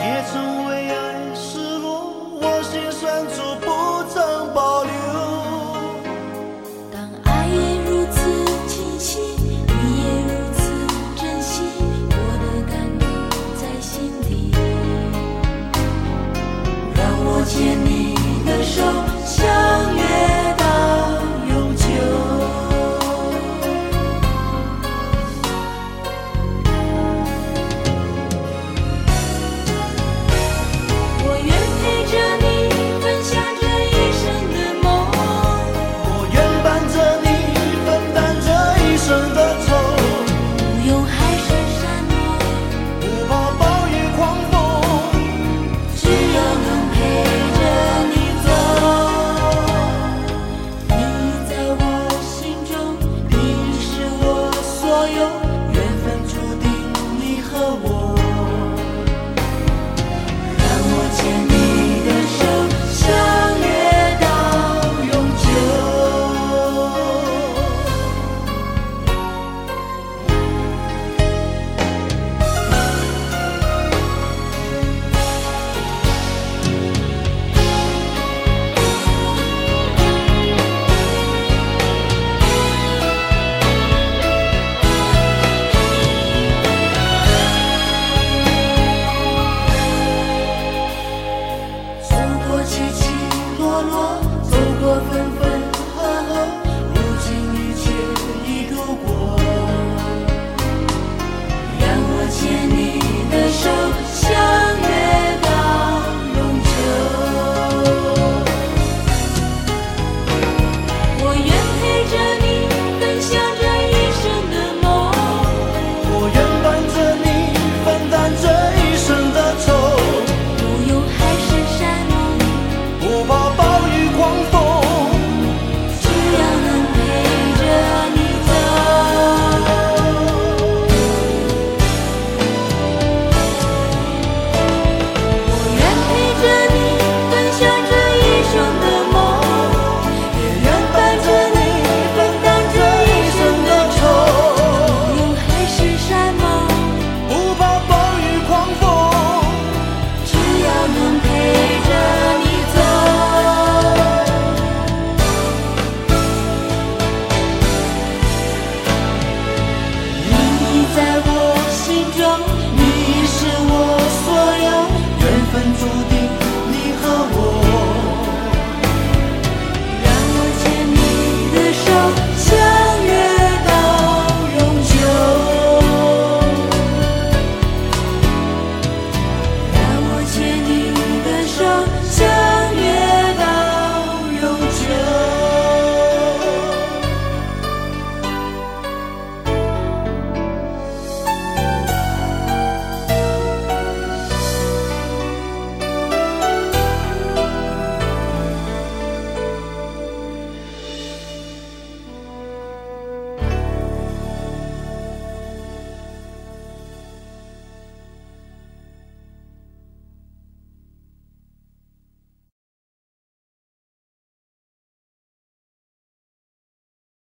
Y eso You. home.